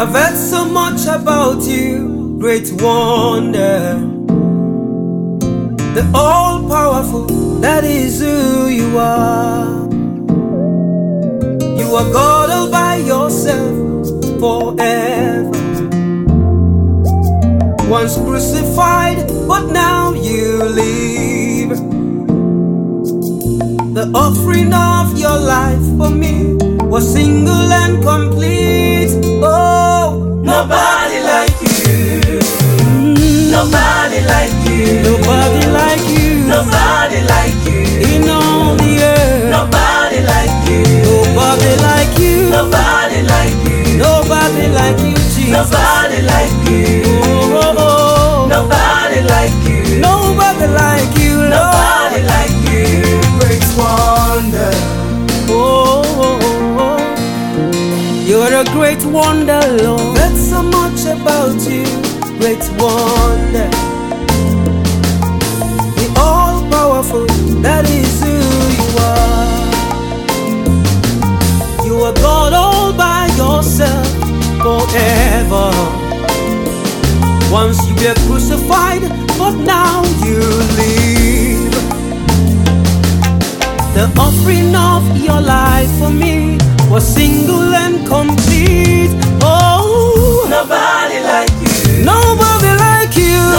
I've heard so much about you, great wonder. The all powerful, that is who you are. You are God all by yourself forever. Once crucified, but now you live. The offering of your life for me was single and complete. Oh, Nobody like you. Nobody like you. nobody like you. Nobody like you. In all the earth, Nobody like you. nobody like you. Nobody like you. Nobody like you, Jesus. Nobody like you. Oh, oh, oh. Nobody like you. Nobody like you. Nobody like you. Great wonder. Oh, oh, oh, oh. You're a great wonder, Lord. That's about you, great wonder. The all powerful, that is who you are. You are God all by yourself forever. Once you were crucified, but now you live. The offering of your life for me was single and complete.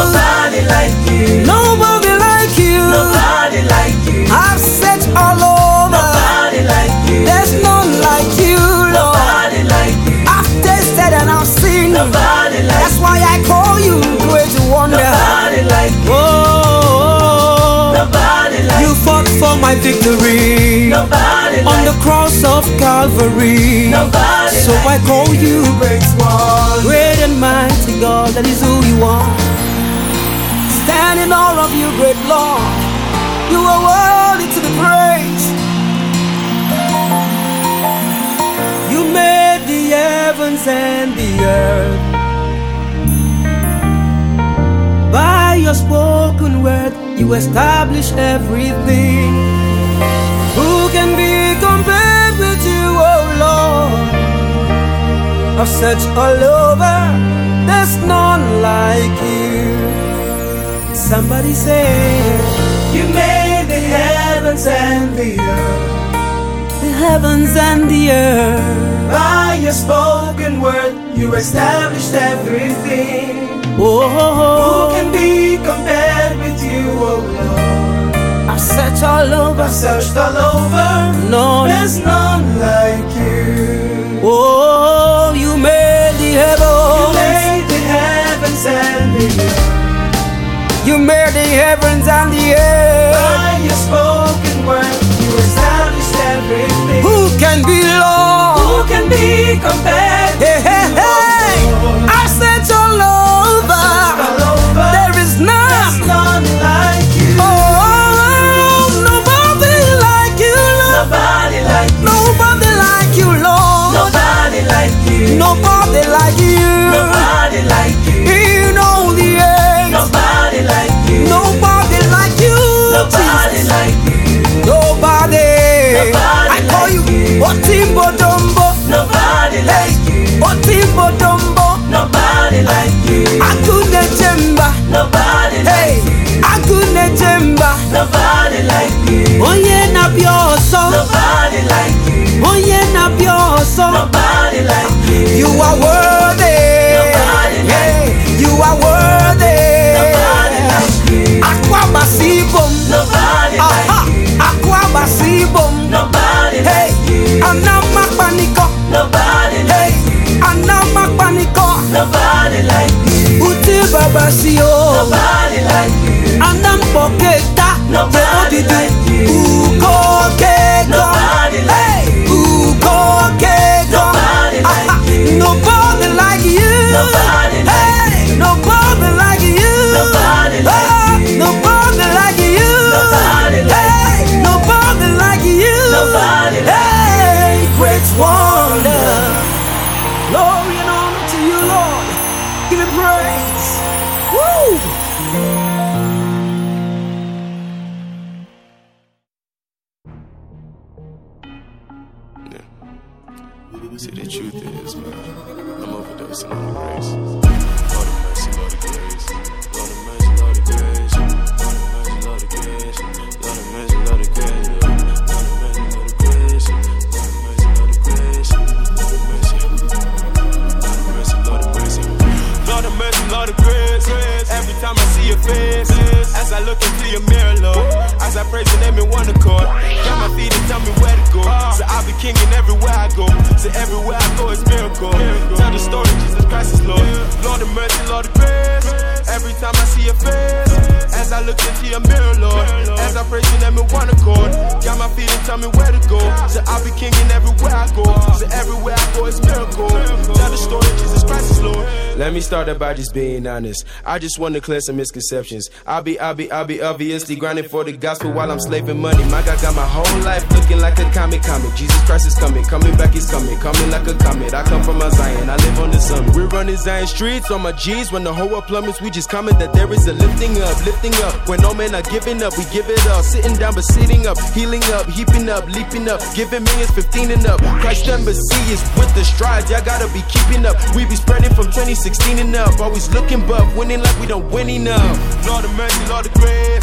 Nobody like you. Nobody like you. Nobody like you. I've searched all over. Nobody like you. There's none like you, Lord. Nobody like you. I've tasted and I've seen. Nobody like That's why I call you great wonder. Nobody like you. Oh, Nobody like you fought for my victory. Nobody on like the cross of Calvary. Nobody so I call you great great and mighty God. That is who you are. Stand in all of you, great Lord. You are worthy to be praised. You made the heavens and the earth. By your spoken word, you establish everything. Who can be compared with you, oh Lord? Of such searched all over, there's none like you. Somebody say, You made the heavens and the earth the heavens and the earth. by your spoken word. You established everything. Oh, oh, oh, oh. Who can be compared with you, oh Lord? I've searched all over, I've searched all over. none. There's none like you. Oh, you made the You made the heavens and the earth you made the heavens and the earth. by your spoken word. You established everything. Who can be Lord? Who can be compared? Hey, hey, oh hey! I searched all over, All over. there is There's none. none like you. Oh, nobody like you, Lord. Nobody like you. Nobody like you, Lord. Nobody like you. Nobody like you. Nobody Hey. like you. Jemba. Nobody like you. Onye na bioso. Nobody like you. Onye na bioso. Nobody like you. You are worthy. Nobody like Hey, you are worthy. Nobody like you. Aqua basibom. Nobody Aha. like you. Aqua basibom. Nobody Hey, like you. anama paniko. Nobody Hey, like you. anama paniko. Nobody like you. Uti babasio. Oh. Nobody like you. Anam poketa. Nobody like you. Uko keko. Nobody like you. uko keko. Nobody like you. Nobody like you. Nobody face. As I look into your mirror, Lord. As I praise your name in one accord. Got my feet and tell me where to go. So I'll be kinging everywhere I go. So everywhere I go is miracle. Tell the story, Jesus Christ is Lord. Lord of mercy, Lord of grace. Every time I see your face. As I look into your mirror, Lord. As I praise your name in one accord. Got my feet and tell me where to go. So I'll be kinging everywhere I go. So everywhere I go is miracle. Tell the story, Jesus Christ is Lord. Let me start out by just being honest. I just want to clear some misconceptions. I'll be, I'll be, I'll be obviously grinding for the gospel while I'm slaving money. My God got my whole life looking like a comic comic. Jesus Christ is coming, coming back, he's coming, coming like a comet. I come from my Zion, I live on the summit. We're running Zion streets on my G's. When the whole world plummets, we just comment that there is a lifting up, lifting up. When no men are giving up, we give it up. Sitting down but sitting up, healing up, heaping up, leaping up, giving millions 15 and up. Christ embassy is with the strides, y'all gotta be keeping up. We be spreading from 2016 and up, always looking buff, winning like we don't win enough. Lord of mercy, Lord of grace.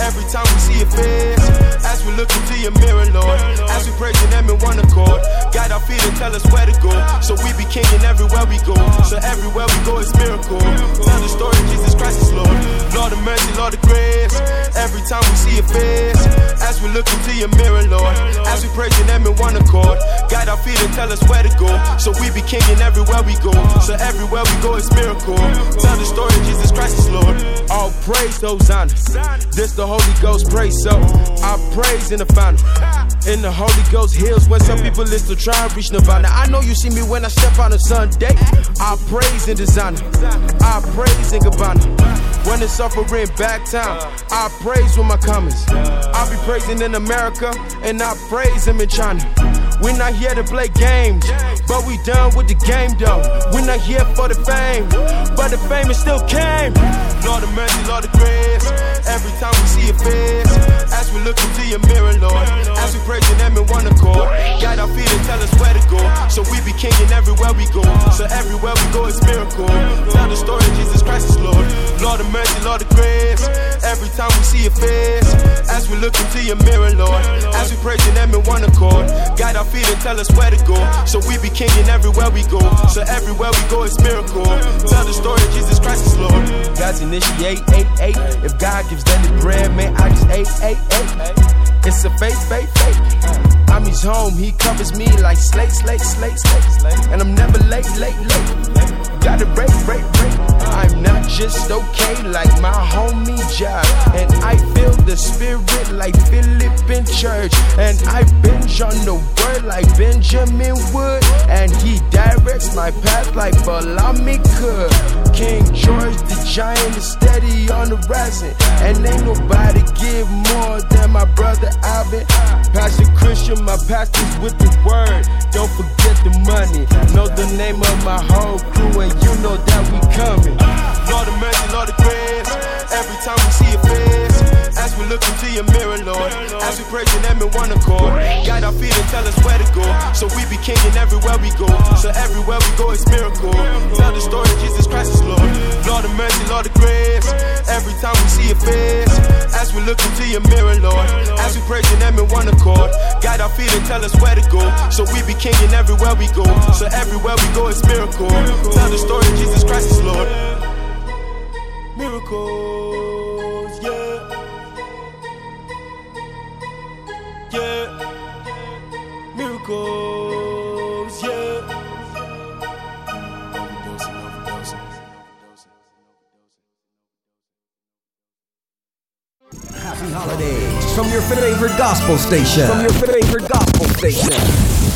Every time we see your face, as we look into your mirror, Lord, as we praise your name in one accord, guide our feet and tell us where to go. So we be kinging everywhere we go. So everywhere we go is miracle. Tell the story, Jesus Christ is Lord. Lord of mercy, Lord of grace. Every time we see your face, as we look into your mirror, Lord, as we praise your name in one accord, guide our feet and tell us where to go. So we be kinging everywhere we go. So everywhere we go is miracle. Tell the story, Jesus Christ is Lord. All praise honors. This the Holy Ghost praise, so I praise in the final. In the Holy Ghost hills, when some people is to try and reach Nirvana. I know you see me when I step on a Sunday. I praise in designer. I praise in Gabbana. When it's suffering back time, I praise with my comments. I be praising in America, and I praise him in China. We're not here to play games, but we done with the game though. We're not here for the fame, but the fame is still came. Lord of mercy, Lord of grace. Every time we see your face, as we look into your mirror, Lord, as we praise your name in one accord, guide our feet and tell us where to go. So we be kinging everywhere we go. So everywhere we go is miracle. Tell the story, Jesus Christ is Lord. Lord of mercy, Lord of grace. Every time we see your face, as we look into your mirror, Lord, as we praise your name in one accord, guide our feet and tell us where to go. So we be kinging everywhere we go. So everywhere we go is miracle. Tell the story, Jesus Christ is Lord. God's initiate, eight, eight. If God gives them the bread, man, I just ate, eight, eight. It's a faith, faith, faith. I'm his home, he covers me like slate, slate, slate, slate. And I'm never late, late, late. Gotta break, break, break. I'm not just okay like my homie Job. And I feel the spirit like Philip in church. And I binge on the word like Benjamin Wood. And he directs my path like Balami could. King George the giant is steady on the rising. And ain't nobody give more than my brother Alvin. Pastor Christian, my pastor's with the word. Don't forget the money. Know the name of my whole crew, and you know that we coming. Lord of mercy, Lord of grace. Every time we see your face, as we look into your mirror, Lord, as we praise your name in one accord, guide our feet and tell us where to go. So we be kinging everywhere we go. So everywhere we go is miracle. Tell the story, Jesus Christ is Lord. Lord of mercy, Lord of grace. Every time we see your face, as we look into your mirror, Lord, as we praise your name in one accord, guide our feet and tell us where to go. So we be kinging everywhere we go. So everywhere we go is miracle. Tell the story, Jesus Christ is Lord. Gospel station. From your favorite gospel station.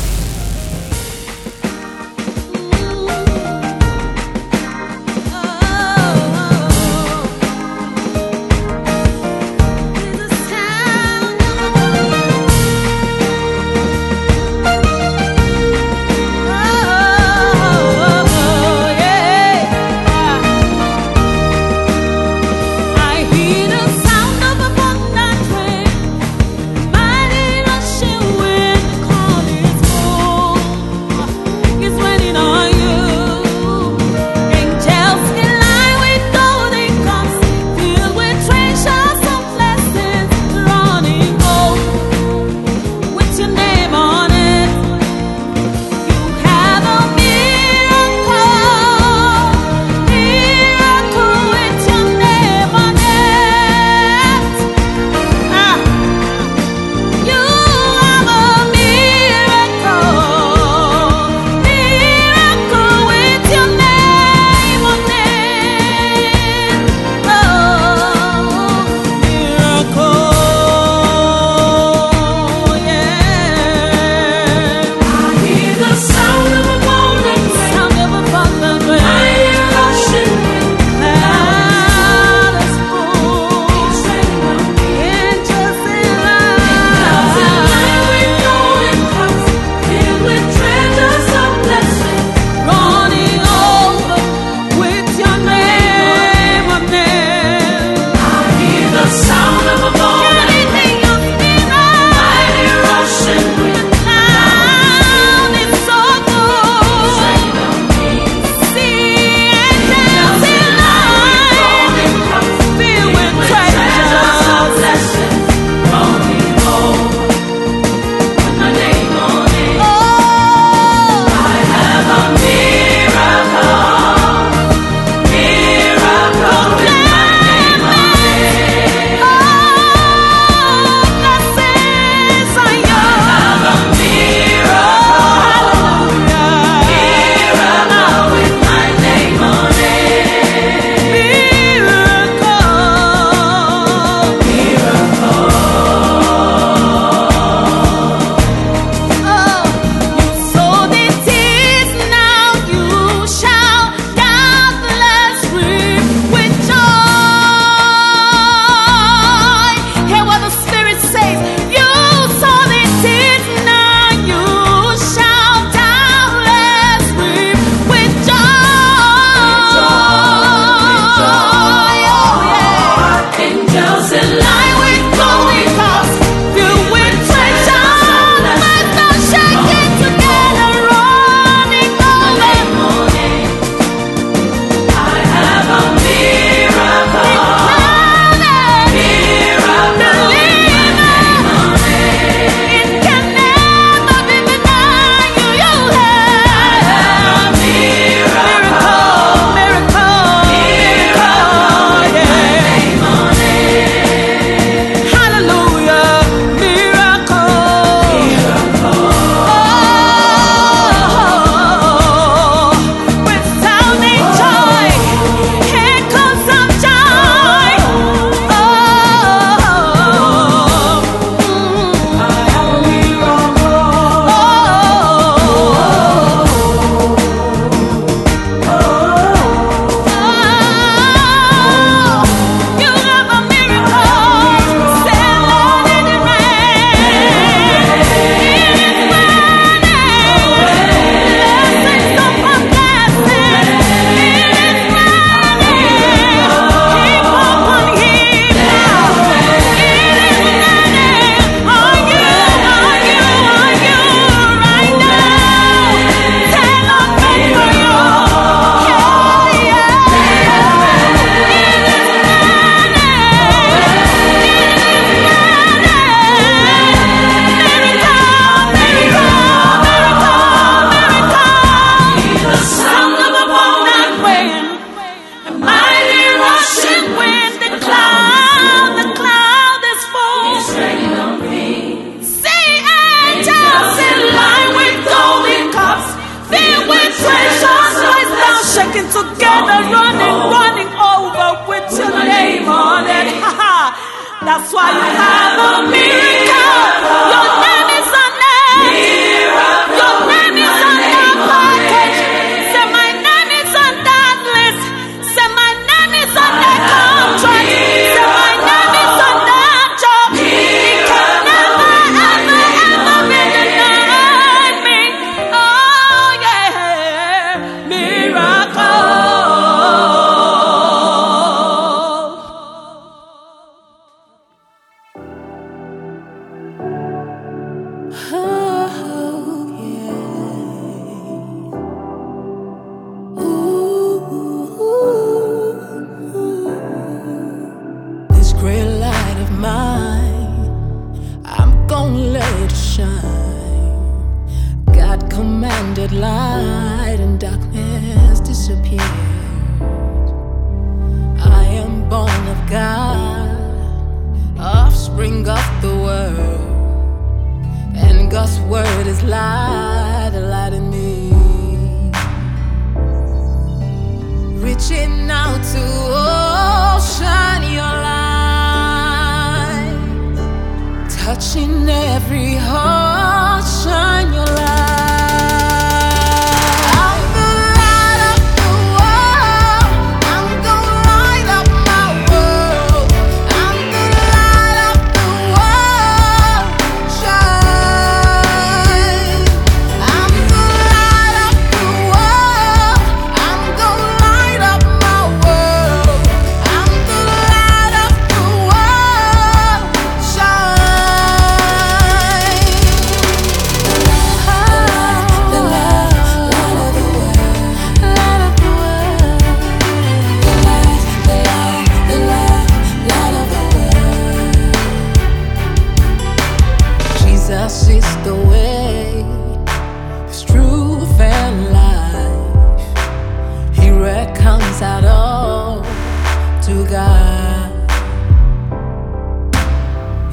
God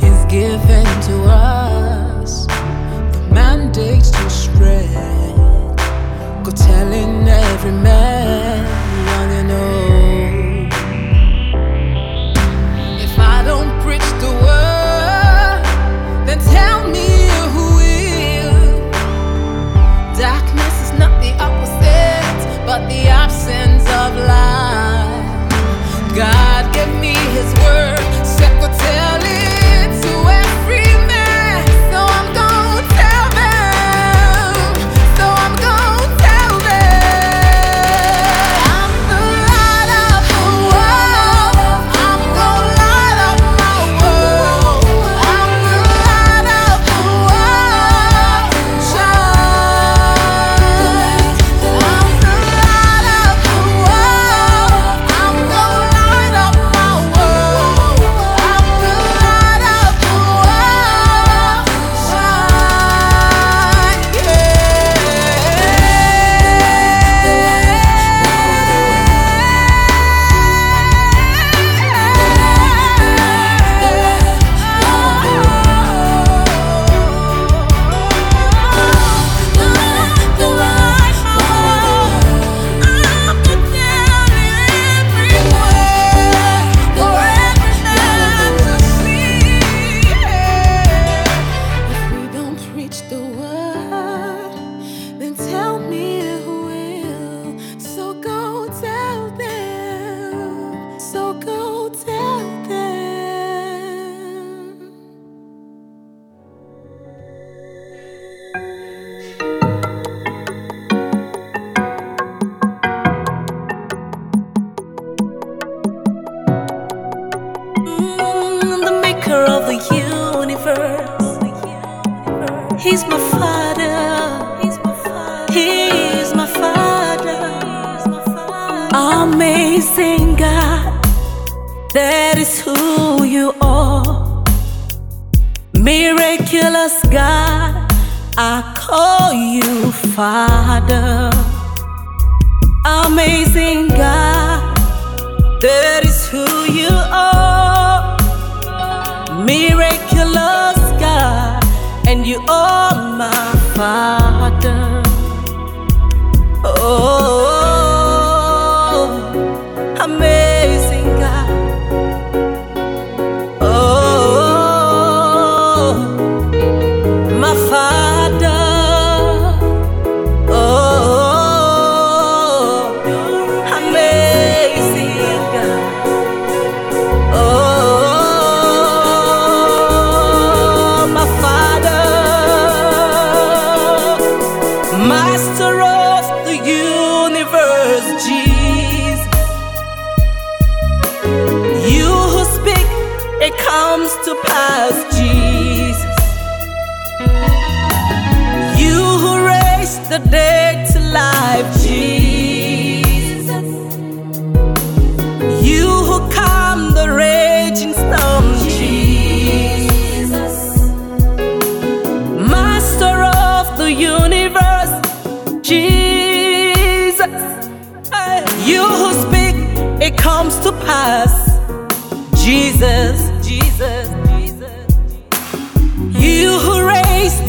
is given to us the mandate to spread, go telling every man.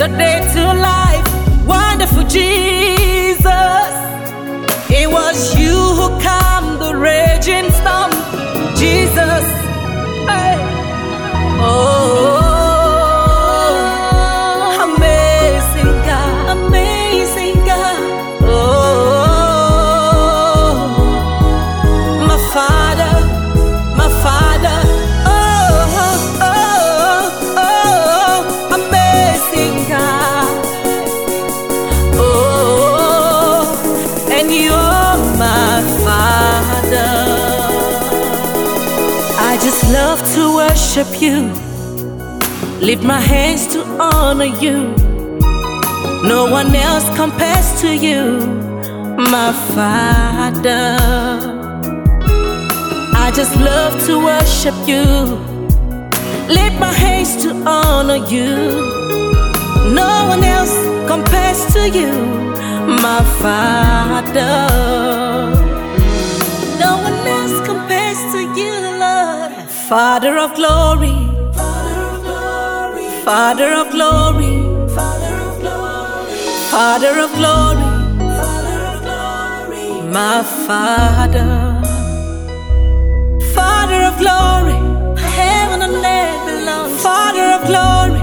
The dead to life, wonderful Jesus. Worship you. Lift my hands to honor you. No one else compares to you, my Father. I just love to worship you. Lift my hands to honor you. No one else compares to you, my Father. No one else compares to you, Lord. Father of glory, Father of glory, Father of glory, Father of glory my Father. Father of glory, heaven and earth belong. Father of glory,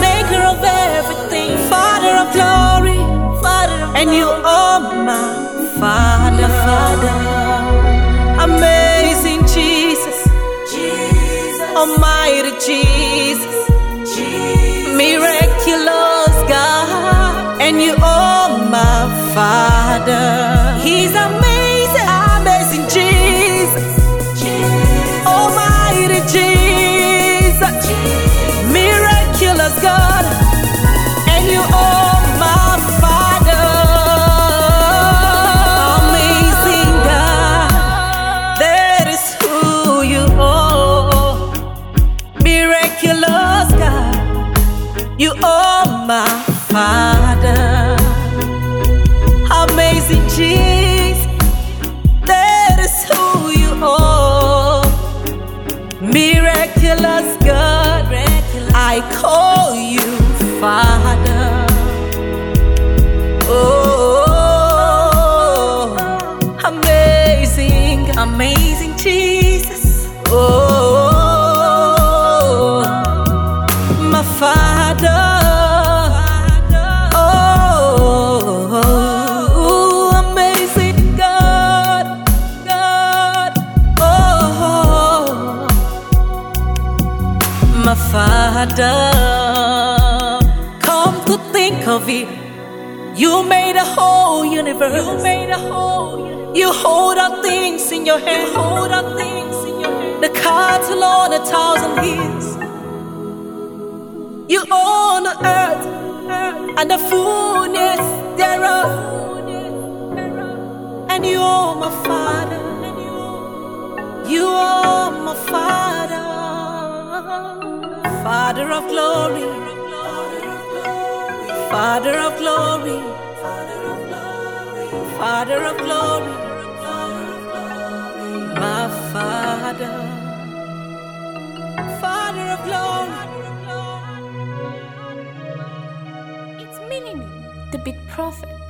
maker of everything. Father of glory, Father of glory, and you are my Father, Father. Jesus, Almighty Jesus, miraculous God, and you are my Father. He's amazing, amazing Jesus. Almighty Jesus, Come to think of it, you made a whole universe. You made a whole. You hold all things in your hand. You hold all things in your hand. The cattle on a thousand years. You own the earth and the fullness thereof. And you are my Father. You are Father of glory. Father of glory. Father of glory. My Father. Father of glory. It's Mini Me, the Big Prophet.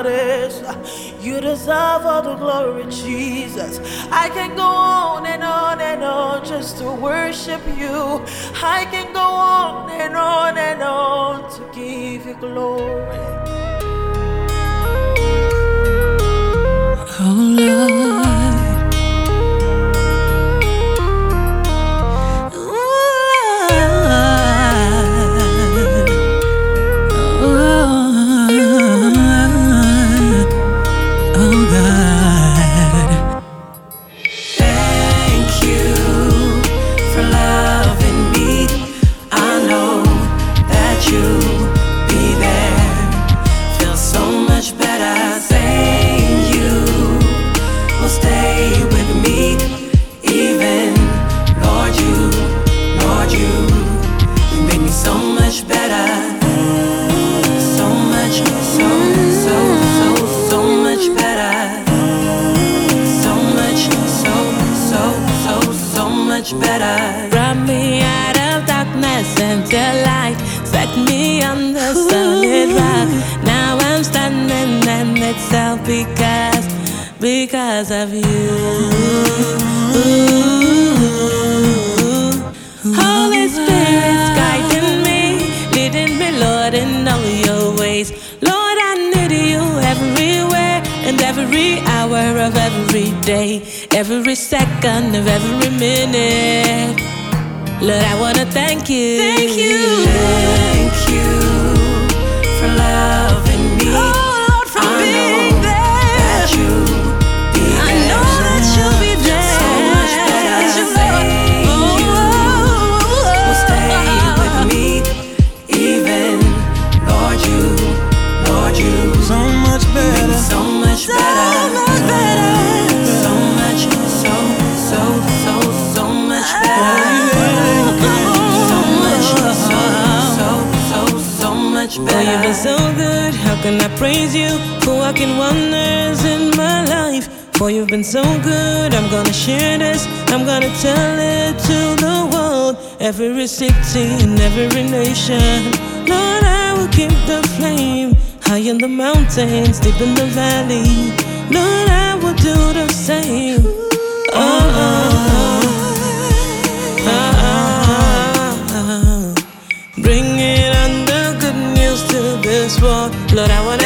You deserve all the glory, Jesus. I can go on and on and on just to worship you. I can go on and on and on to give you glory. Oh, Lord. because of you. Ooh. Holy Spirit's guiding me, leading me, Lord, in all your ways. Lord, I need you everywhere and every hour of every day, every second of every minute. Lord, I wanna thank you. Thank you. Thank you for love. How can I praise you for working wonders in my life? For you've been so good, I'm gonna share this. I'm gonna tell it to the world, every city and every nation. Lord, I will keep the flame high in the mountains, deep in the valley. Lord, I will do the same. oh. oh. Lord, I want.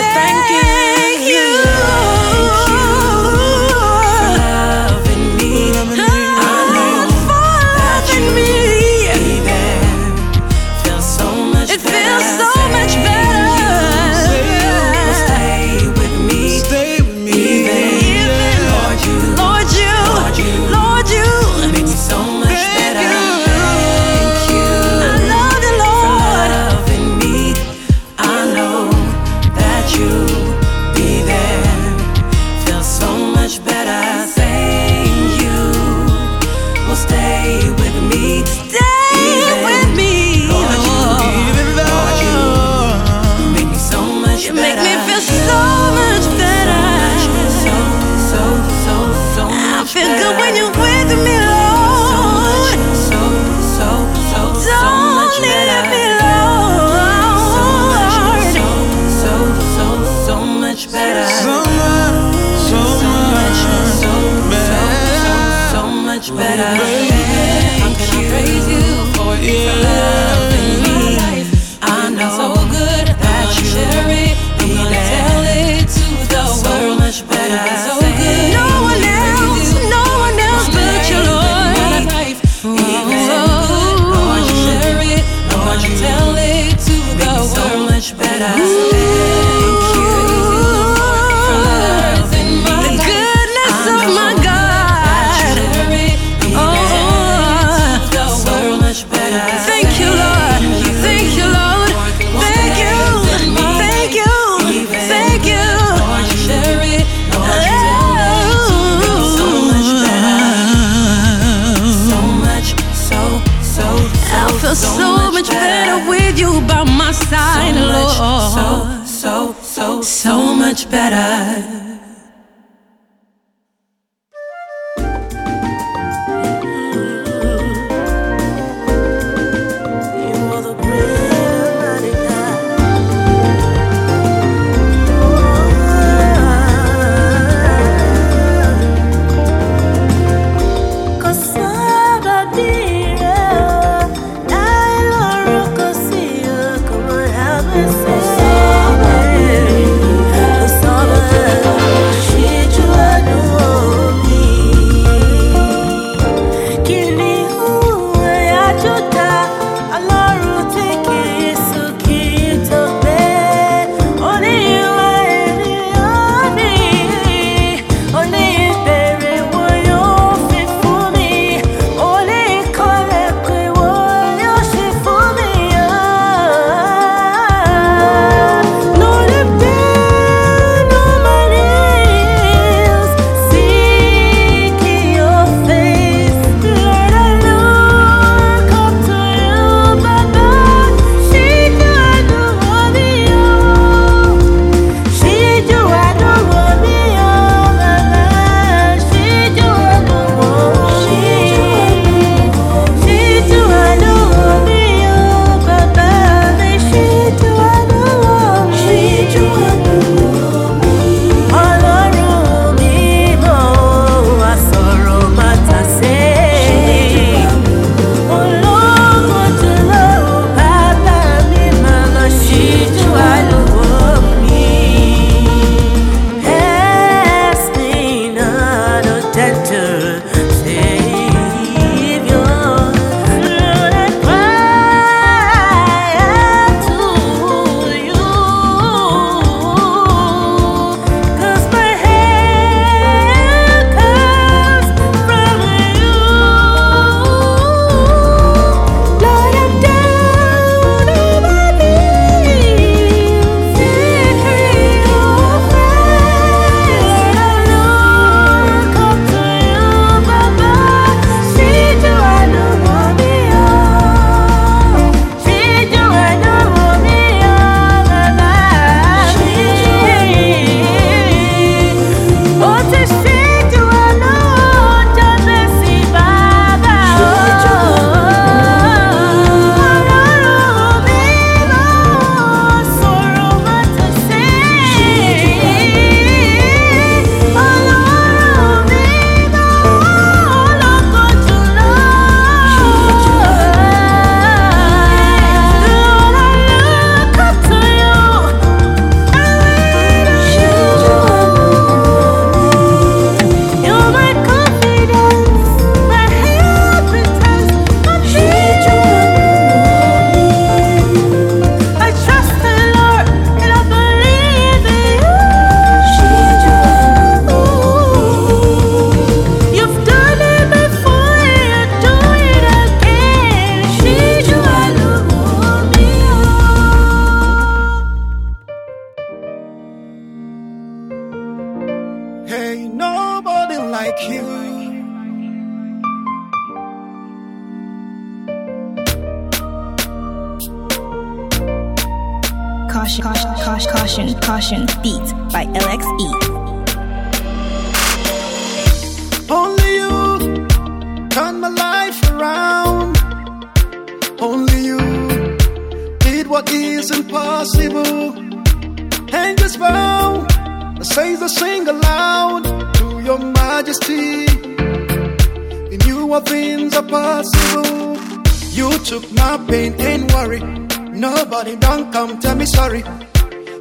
Tell me sorry.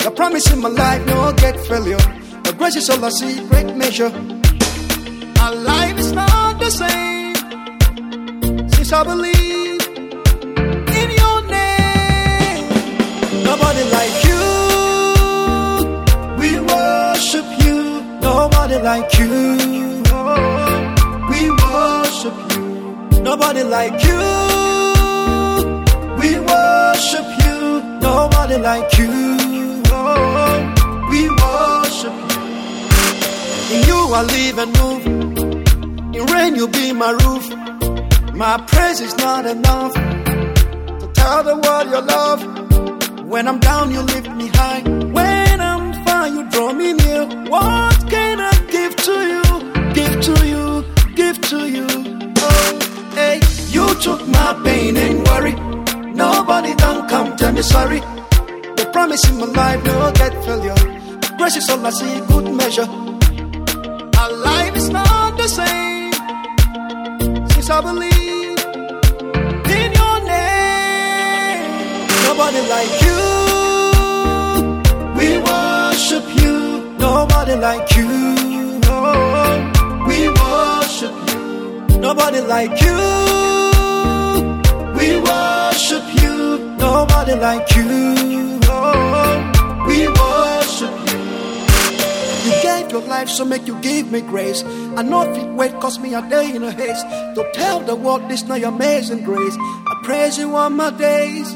The promise in my life, no get failure. The grace is all I see, great measure. My life is not the same since I believe in your name. Nobody like you. We worship you. Nobody like you. We worship you. Nobody like you. We worship you. Nobody like you. We worship you. In you I live and move. In rain you be my roof. My praise is not enough to tell the world your love. When I'm down, you lift me high. When I'm far, you draw me near. What can I give to you? Give to you, give to you. Oh, hey, you took my pain and worry. Nobody don't come tell me sorry. The promise in my life, no get failure. Grace is all I see, good measure. Our life is not the same since I believe in your name. Nobody like you. We worship you. Nobody like you. Oh, we worship you. Nobody like you. We worship you. Nobody like you. Oh, we worship you. You gave your life, so make you give me grace. I know if it wait, cost me a day in a haste. To tell the world this now your amazing grace. I praise you on my days.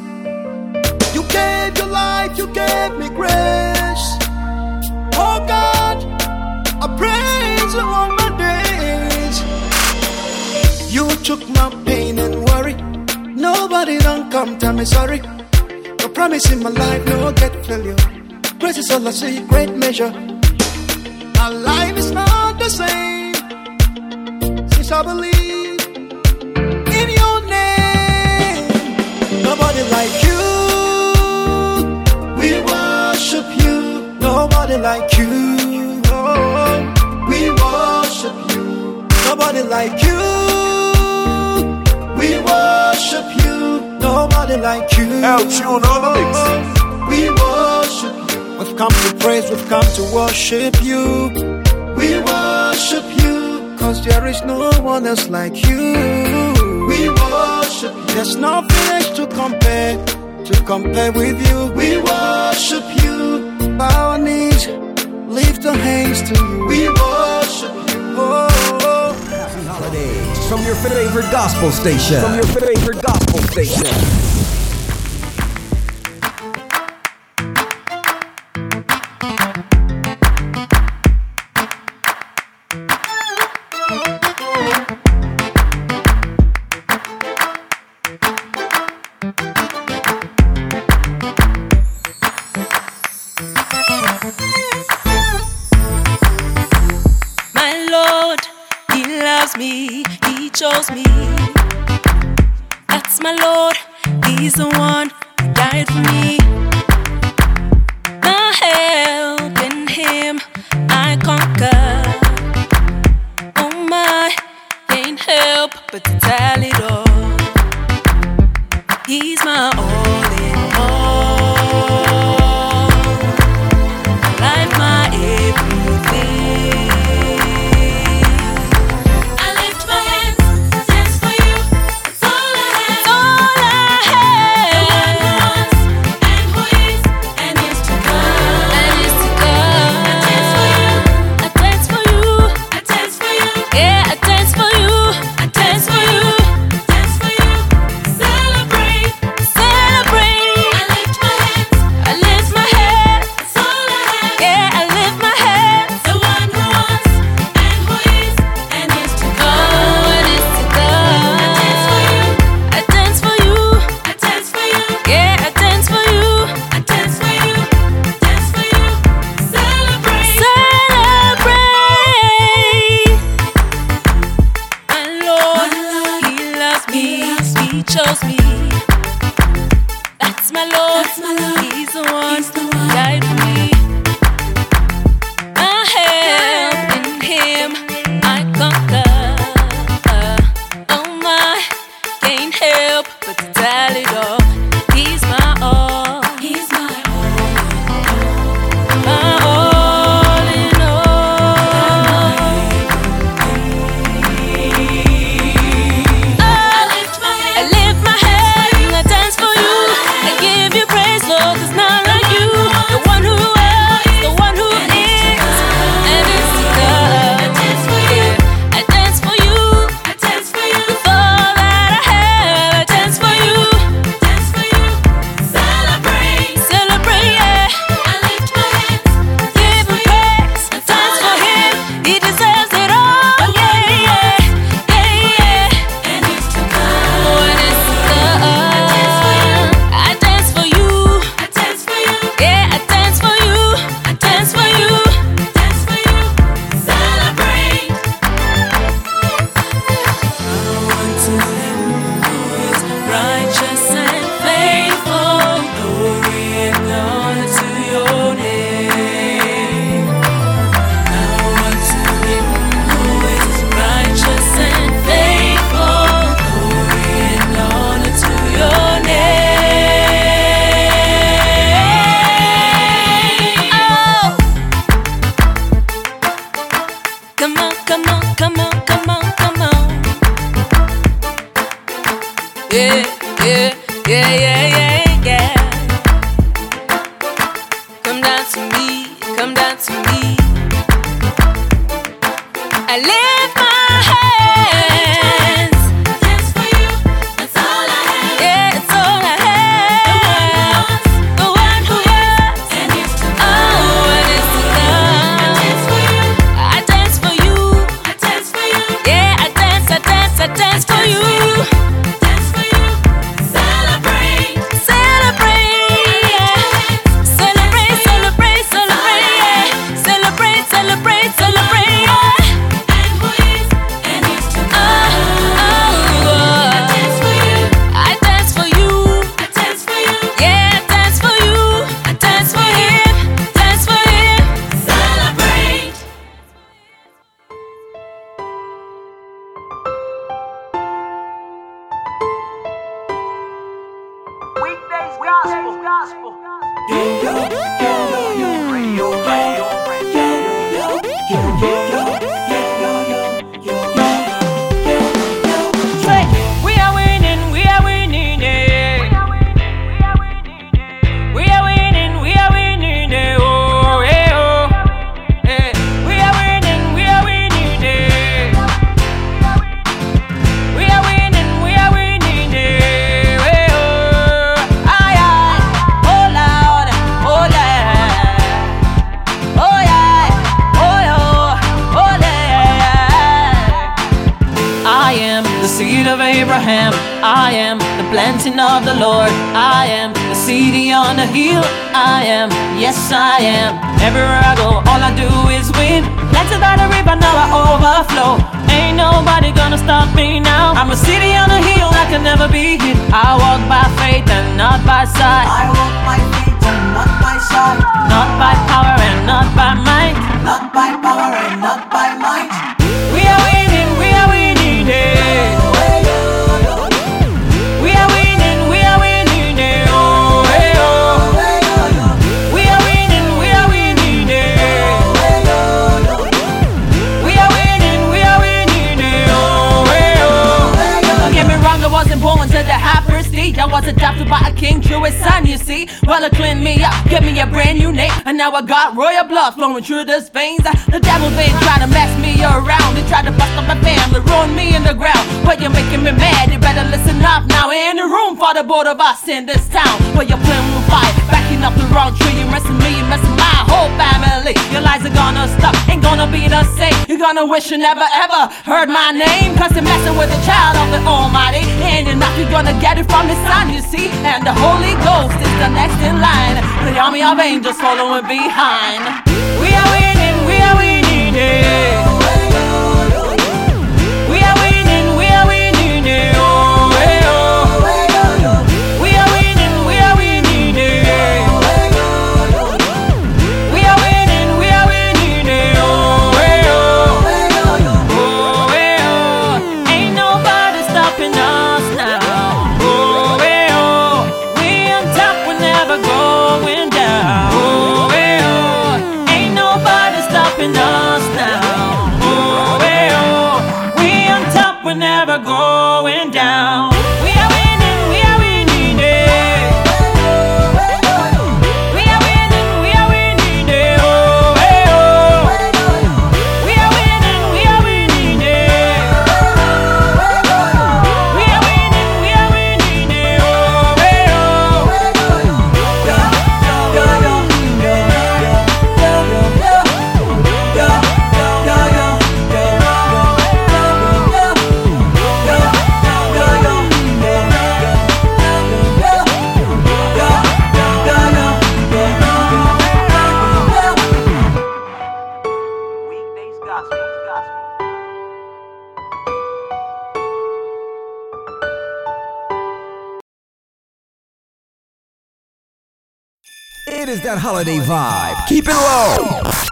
You gave your life, you gave me grace. Oh God, I praise you on my days. You took my pain. Nobody don't come tell me sorry. Your promise in my life, no get failure. Grace is all I see, great measure. My life is not the same since I believe in your name. Nobody like you. We worship you. Nobody like you. We worship you. Nobody like you. We worship you. Nobody like you. On the mix. We worship you. We've come to praise, we've come to worship you. We worship you. Cause there is no one else like you. We worship you. There's nothing else to compare, to compare with you. We worship you. Bow our knees, lift our hands to you. We worship you. Oh, holidays from your favorite gospel station. From your favorite gospel station. He's my all Weekdays gospel. I am. Everywhere I go, all I do is win. Planted by the river, now I overflow. Ain't nobody gonna stop me now. I'm a city on a hill that can never be hid. I walk by faith and not by sight. I walk by faith and not by sight. Not by power and not by might. Not by power and not by might. Was adopted by a king, Jewish son, you see. Well, it cleaned me up, give me a brand new name, and now I got royal blood flowing through these veins. The devil been trying to mess me around. They tried to bust up my family, ruin me in the ground. But you're making me mad, you better listen up now. Ain't a room for the both of us in this town. Where you're playing gonna wish you never ever heard my name. Cause you're messing with the child of the Almighty. And enough, you're gonna get it from the Son, you see. And the Holy Ghost is the next in line. The army of angels following behind. We are winning, we are winning, yeah. Holiday vibe. Keep it low.